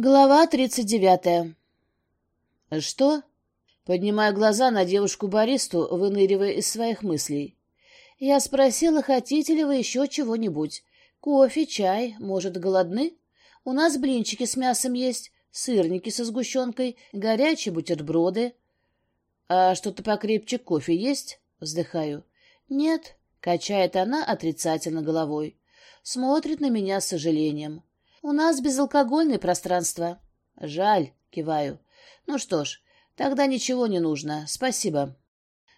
Глава тридцать девятая. «Что?» Поднимая глаза на девушку-баристу, выныривая из своих мыслей. Я спросила, хотите ли вы еще чего-нибудь. Кофе, чай, может, голодны? У нас блинчики с мясом есть, сырники со сгущенкой, горячие бутерброды. А что-то покрепче кофе есть? Вздыхаю. Нет, качает она отрицательно головой. Смотрит на меня с сожалением. У нас безалкогольное пространство. Жаль, киваю. Ну что ж, тогда ничего не нужно. Спасибо.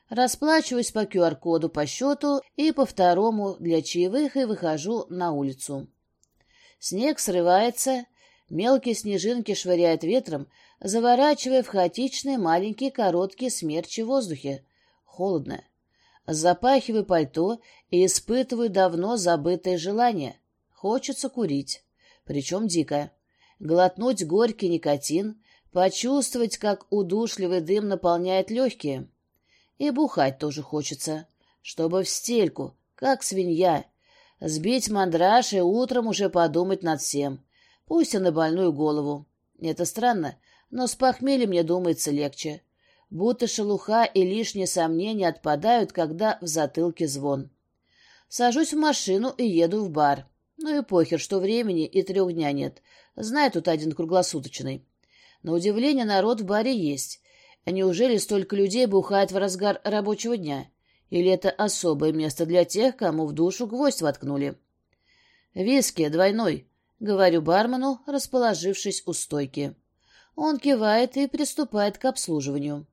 Расплачиваюсь по QR-коду по счету и по второму для чаевых и выхожу на улицу. Снег срывается, мелкие снежинки швыряют ветром, заворачивая в хаотичные маленькие короткие смерчи в воздухе. Холодно. Запахиваю пальто и испытываю давно забытое желание. Хочется курить причем дико. Глотнуть горький никотин, почувствовать, как удушливый дым наполняет легкие. И бухать тоже хочется, чтобы в стельку, как свинья. Сбить мандраж и утром уже подумать над всем. Пусть и на больную голову. Это странно, но с похмельем мне думается легче. Будто шелуха и лишние сомнения отпадают, когда в затылке звон. Сажусь в машину и еду в бар. Ну и похер, что времени и трех дня нет. Знаю тут один круглосуточный. На удивление народ в баре есть. Неужели столько людей бухает в разгар рабочего дня? Или это особое место для тех, кому в душу гвоздь воткнули? «Виски двойной», — говорю бармену, расположившись у стойки. Он кивает и приступает к обслуживанию.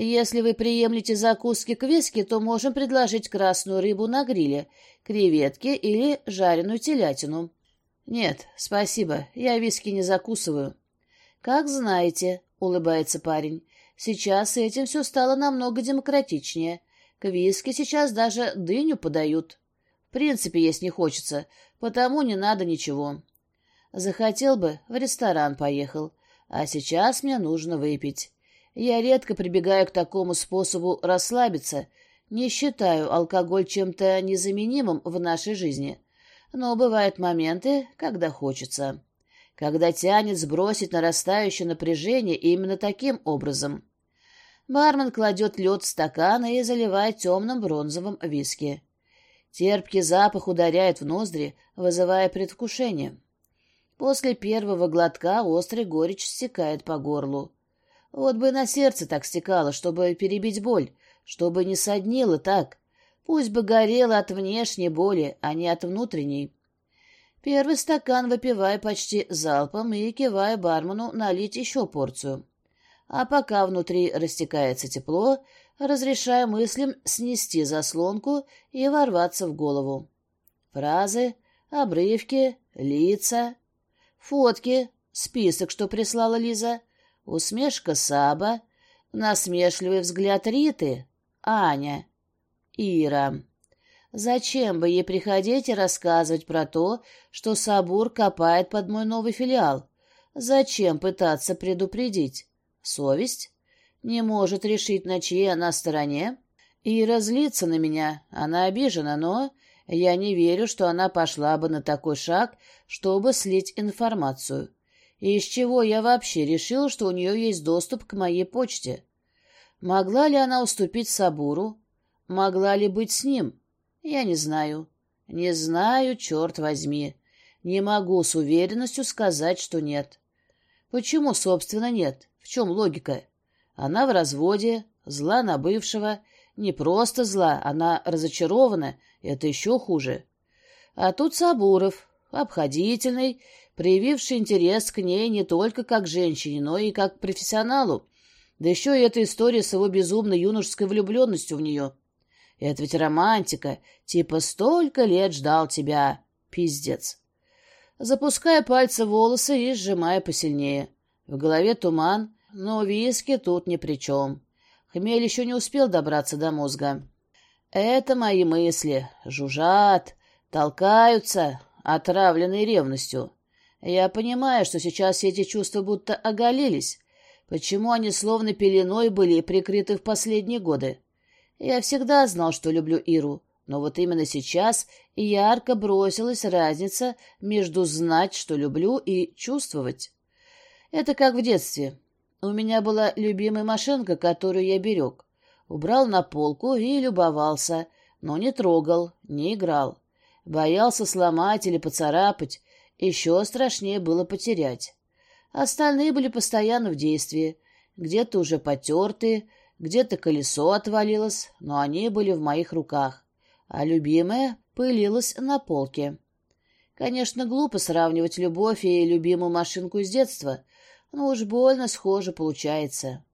Если вы приемлете закуски к виски, то можем предложить красную рыбу на гриле, креветки или жареную телятину. Нет, спасибо, я виски не закусываю. Как знаете, улыбается парень, сейчас этим все стало намного демократичнее. К виски сейчас даже дыню подают. В принципе, есть не хочется, потому не надо ничего. Захотел бы, в ресторан поехал, а сейчас мне нужно выпить. Я редко прибегаю к такому способу расслабиться, не считаю алкоголь чем-то незаменимым в нашей жизни. Но бывают моменты, когда хочется. Когда тянет сбросить нарастающее напряжение именно таким образом. Бармен кладет лед в стакан и заливает темным бронзовым виски. Терпкий запах ударяет в ноздри, вызывая предвкушение. После первого глотка острый горечь стекает по горлу. Вот бы на сердце так стекало, чтобы перебить боль, чтобы не соднило так. Пусть бы горело от внешней боли, а не от внутренней. Первый стакан выпиваю почти залпом и киваю бармену налить еще порцию. А пока внутри растекается тепло, разрешаю мыслям снести заслонку и ворваться в голову. Фразы, обрывки, лица, фотки, список, что прислала Лиза — Усмешка Саба, насмешливый взгляд Риты, Аня, Ира. Зачем бы ей приходить и рассказывать про то, что Сабур копает под мой новый филиал? Зачем пытаться предупредить? Совесть? Не может решить, на чьей она стороне? Ира злится на меня, она обижена, но я не верю, что она пошла бы на такой шаг, чтобы слить информацию. И из чего я вообще решил, что у нее есть доступ к моей почте? Могла ли она уступить Сабуру? Могла ли быть с ним? Я не знаю. Не знаю, черт возьми. Не могу с уверенностью сказать, что нет. Почему, собственно, нет? В чем логика? Она в разводе, зла на бывшего. Не просто зла, она разочарована. Это еще хуже. А тут Сабуров, обходительный, проявивший интерес к ней не только как женщине, но и как профессионалу. Да еще и эта история с его безумной юношеской влюбленностью в нее. Это ведь романтика, типа «столько лет ждал тебя». Пиздец. Запуская пальцы в волосы и сжимая посильнее. В голове туман, но виски тут ни при чем. Хмель еще не успел добраться до мозга. Это мои мысли. Жужжат, толкаются, отравленные ревностью. Я понимаю, что сейчас все эти чувства будто оголились. Почему они словно пеленой были прикрыты в последние годы? Я всегда знал, что люблю Иру, Но вот именно сейчас ярко бросилась разница между знать, что люблю, и чувствовать. Это как в детстве. У меня была любимая машинка, которую я берег. Убрал на полку и любовался, но не трогал, не играл. Боялся сломать или поцарапать, еще страшнее было потерять. Остальные были постоянно в действии, где-то уже потертые, где-то колесо отвалилось, но они были в моих руках а любимая пылилась на полке. Конечно, глупо сравнивать любовь и любимую машинку с детства, но уж больно схоже получается.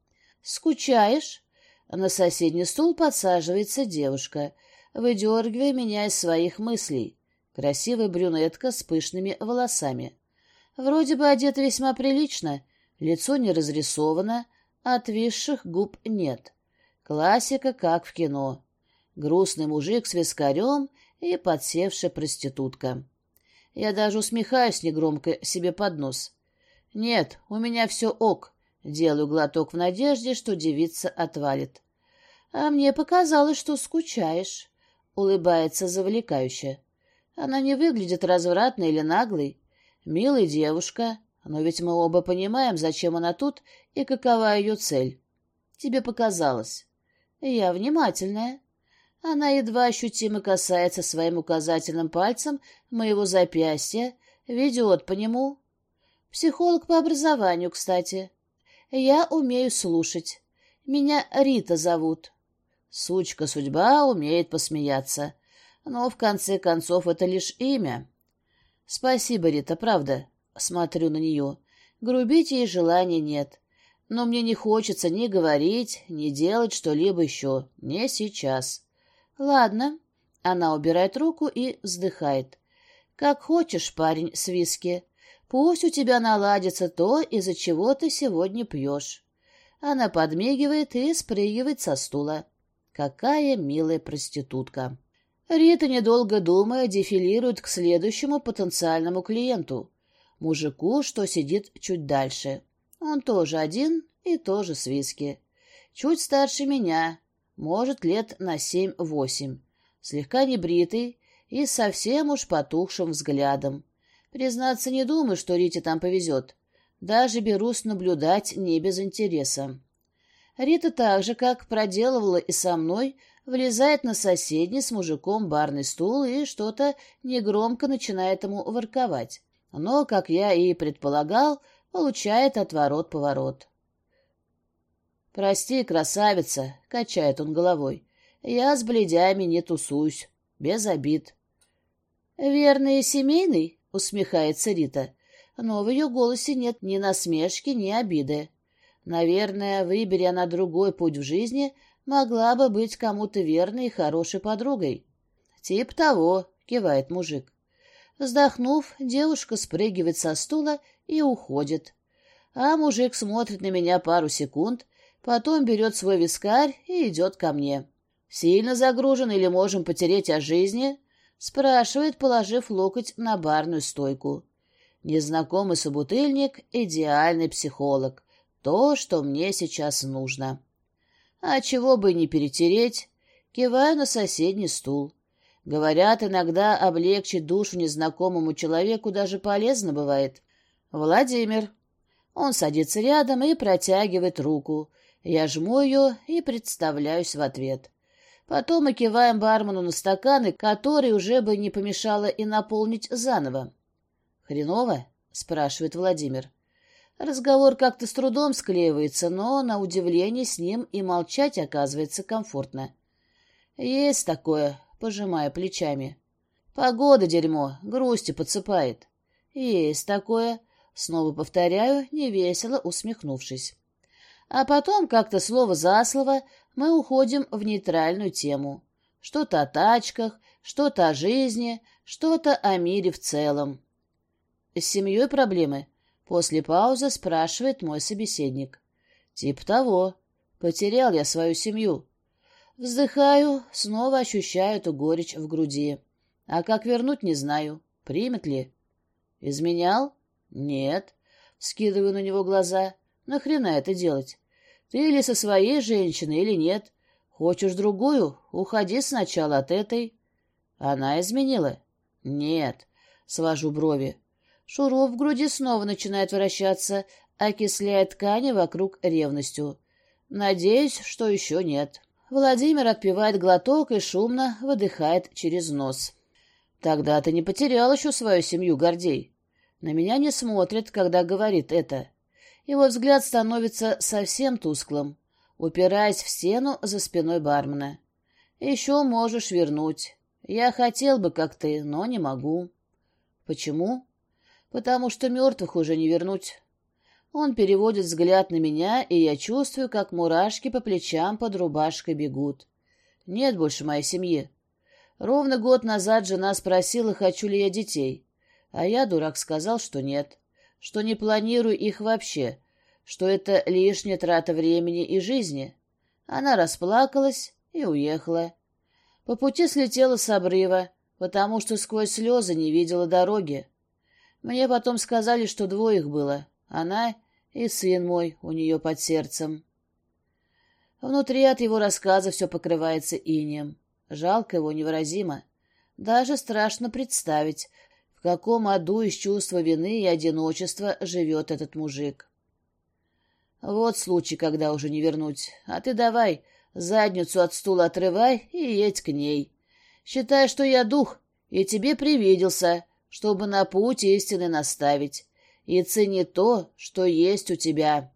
«Скучаешь?» На соседний стул подсаживается девушка, выдергивая меня из своих мыслей. Красивая брюнетка с пышными волосами. Вроде бы одета весьма прилично, лицо не разрисовано, отвисших губ нет. Классика, как в кино грустный мужик с вискарем и подсевшая проститутка. Я даже усмехаюсь негромко себе под нос. Нет, у меня все ок. Делаю глоток в надежде, что девица отвалит. А мне показалось, что скучаешь. Улыбается завлекающе. Она не выглядит развратной или наглой. Милая девушка, но ведь мы оба понимаем, зачем она тут и какова ее цель. Тебе показалось. Я внимательная. Она едва ощутимо касается своим указательным пальцем моего запястья, ведет по нему. Психолог по образованию, кстати. Я умею слушать. Меня Рита зовут. Сучка судьба умеет посмеяться. Но, в конце концов, это лишь имя. Спасибо, Рита, правда. Смотрю на нее. Грубить ей желания нет. Но мне не хочется ни говорить, ни делать что-либо еще. Не сейчас. «Ладно». Она убирает руку и вздыхает. «Как хочешь, парень с виски. Пусть у тебя наладится то, из-за чего ты сегодня пьешь». Она подмигивает и спрыгивает со стула. Какая милая проститутка. Рита, недолго думая, дефилирует к следующему потенциальному клиенту. Мужику, что сидит чуть дальше. Он тоже один и тоже с виски. Чуть старше меня, может, лет на семь-восемь, слегка небритый и совсем уж потухшим взглядом. Признаться, не думаю, что Рите там повезет. Даже берусь наблюдать не без интереса. Рита так же, как проделывала и со мной, влезает на соседний с мужиком барный стул и что-то негромко начинает ему ворковать. Но, как я и предполагал, получает отворот-поворот. «Прости, красавица», — качает он головой. «Я с бледями не тусуюсь. Без обид». «Верный и семейный?» — усмехается Рита. Но в ее голосе нет ни насмешки, ни обиды. Наверное, выбери она другой путь в жизни, могла бы быть кому-то верной и хорошей подругой. «Тип того», — кивает мужик. Вздохнув, девушка спрыгивает со стула и уходит. А мужик смотрит на меня пару секунд, Потом берет свой вискарь и идет ко мне. «Сильно загружен или можем потереть о жизни?» Спрашивает, положив локоть на барную стойку. Незнакомый собутыльник — идеальный психолог. То, что мне сейчас нужно. А чего бы не перетереть? Киваю на соседний стул. Говорят, иногда облегчить душу незнакомому человеку даже полезно бывает. Владимир. Он садится рядом и протягивает руку. Я жму ее и представляюсь в ответ. Потом мы киваем бармену на стаканы, которые уже бы не помешало и наполнить заново. «Хреново?» — спрашивает Владимир. Разговор как-то с трудом склеивается, но, на удивление, с ним и молчать оказывается комфортно. «Есть такое», — пожимая плечами. «Погода дерьмо, грусти подсыпает». «Есть такое», — снова повторяю, невесело усмехнувшись. А потом, как-то слово за слово, мы уходим в нейтральную тему. Что-то о тачках, что-то о жизни, что-то о мире в целом. С семьей проблемы? После паузы спрашивает мой собеседник. Тип того. Потерял я свою семью. Вздыхаю, снова ощущаю эту горечь в груди. А как вернуть, не знаю. Примет ли? Изменял? Нет. Скидываю на него глаза. Нахрена это делать? Ты или со своей женщиной, или нет. Хочешь другую? Уходи сначала от этой. Она изменила? Нет. Свожу брови. Шуров в груди снова начинает вращаться, окисляя ткани вокруг ревностью. Надеюсь, что еще нет. Владимир отпивает глоток и шумно выдыхает через нос. Тогда ты не потерял еще свою семью, Гордей. На меня не смотрит, когда говорит это. Его взгляд становится совсем тусклым, упираясь в стену за спиной бармена. Еще можешь вернуть. Я хотел бы, как ты, но не могу. Почему? Потому что мертвых уже не вернуть. Он переводит взгляд на меня, и я чувствую, как мурашки по плечам под рубашкой бегут. Нет больше моей семьи. Ровно год назад жена спросила, хочу ли я детей. А я, дурак, сказал, что нет, что не планирую их вообще, что это лишняя трата времени и жизни. Она расплакалась и уехала. По пути слетела с обрыва, потому что сквозь слезы не видела дороги. Мне потом сказали, что двое их было. Она и сын мой у нее под сердцем. Внутри от его рассказа все покрывается инеем. Жалко его невыразимо. Даже страшно представить, в каком аду из чувства вины и одиночества живет этот мужик. Вот случай, когда уже не вернуть. А ты давай, задницу от стула отрывай и едь к ней. Считай, что я дух, и тебе привиделся, чтобы на путь истины наставить и цени то, что есть у тебя.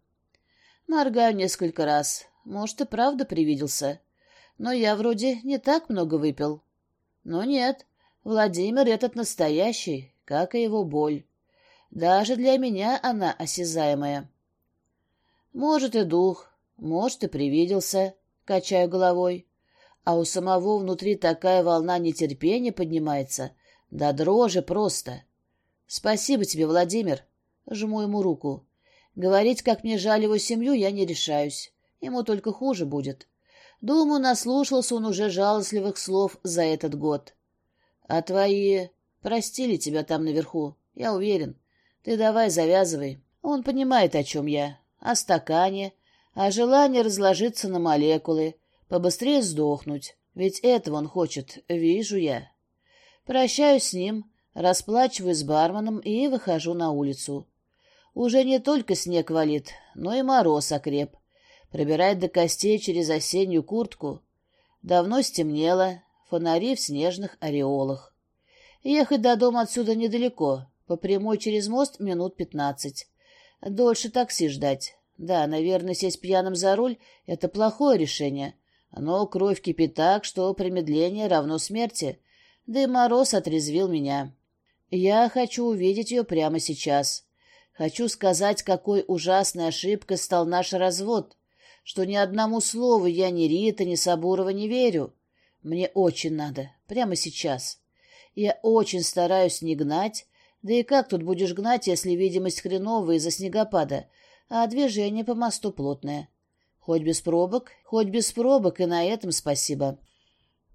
Моргаю несколько раз. Может, и правда привиделся. Но я вроде не так много выпил. Но нет, Владимир этот настоящий, как и его боль. Даже для меня она осязаемая. Может, и дух, может, и привиделся, качаю головой. А у самого внутри такая волна нетерпения поднимается, да дрожи просто. Спасибо тебе, Владимир. Жму ему руку. Говорить, как мне жаль его семью, я не решаюсь. Ему только хуже будет. Думаю, наслушался он уже жалостливых слов за этот год. А твои простили тебя там наверху, я уверен. Ты давай завязывай. Он понимает, о чем я. О стакане, о желании разложиться на молекулы, побыстрее сдохнуть. Ведь этого он хочет, вижу я. Прощаюсь с ним, расплачиваюсь с барменом и выхожу на улицу. Уже не только снег валит, но и мороз окреп. Пробирает до костей через осеннюю куртку. Давно стемнело, фонари в снежных ореолах. Ехать до дома отсюда недалеко, по прямой через мост минут пятнадцать. Дольше такси ждать. Да, наверное, сесть пьяным за руль — это плохое решение. Но кровь кипит так, что промедление равно смерти. Да и мороз отрезвил меня. Я хочу увидеть ее прямо сейчас. Хочу сказать, какой ужасной ошибкой стал наш развод, что ни одному слову я ни Рита, ни Сабурова не верю. Мне очень надо, прямо сейчас. Я очень стараюсь не гнать, да и как тут будешь гнать, если видимость хреновая из-за снегопада, а движение по мосту плотное? Хоть без пробок, хоть без пробок, и на этом спасибо.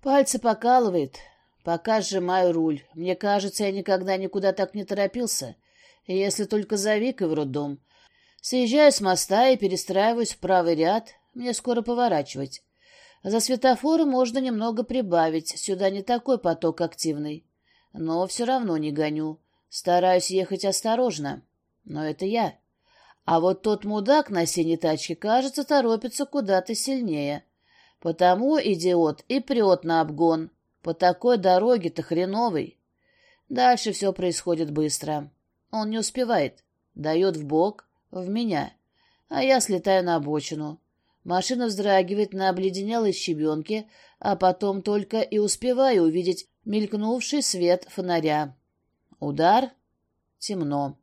Пальцы покалывает, пока сжимаю руль. Мне кажется, я никогда никуда так не торопился если только за Викой в роддом. Съезжаю с моста и перестраиваюсь в правый ряд, мне скоро поворачивать. За светофором можно немного прибавить, сюда не такой поток активный. Но все равно не гоню. Стараюсь ехать осторожно. Но это я. А вот тот мудак на синей тачке, кажется, торопится куда-то сильнее. Потому идиот и прет на обгон. По такой дороге-то хреновой. Дальше все происходит быстро. Он не успевает. Дает в бок, в меня. А я слетаю на обочину. Машина вздрагивает на обледенелой щебенке, а потом только и успеваю увидеть мелькнувший свет фонаря. Удар. Темно.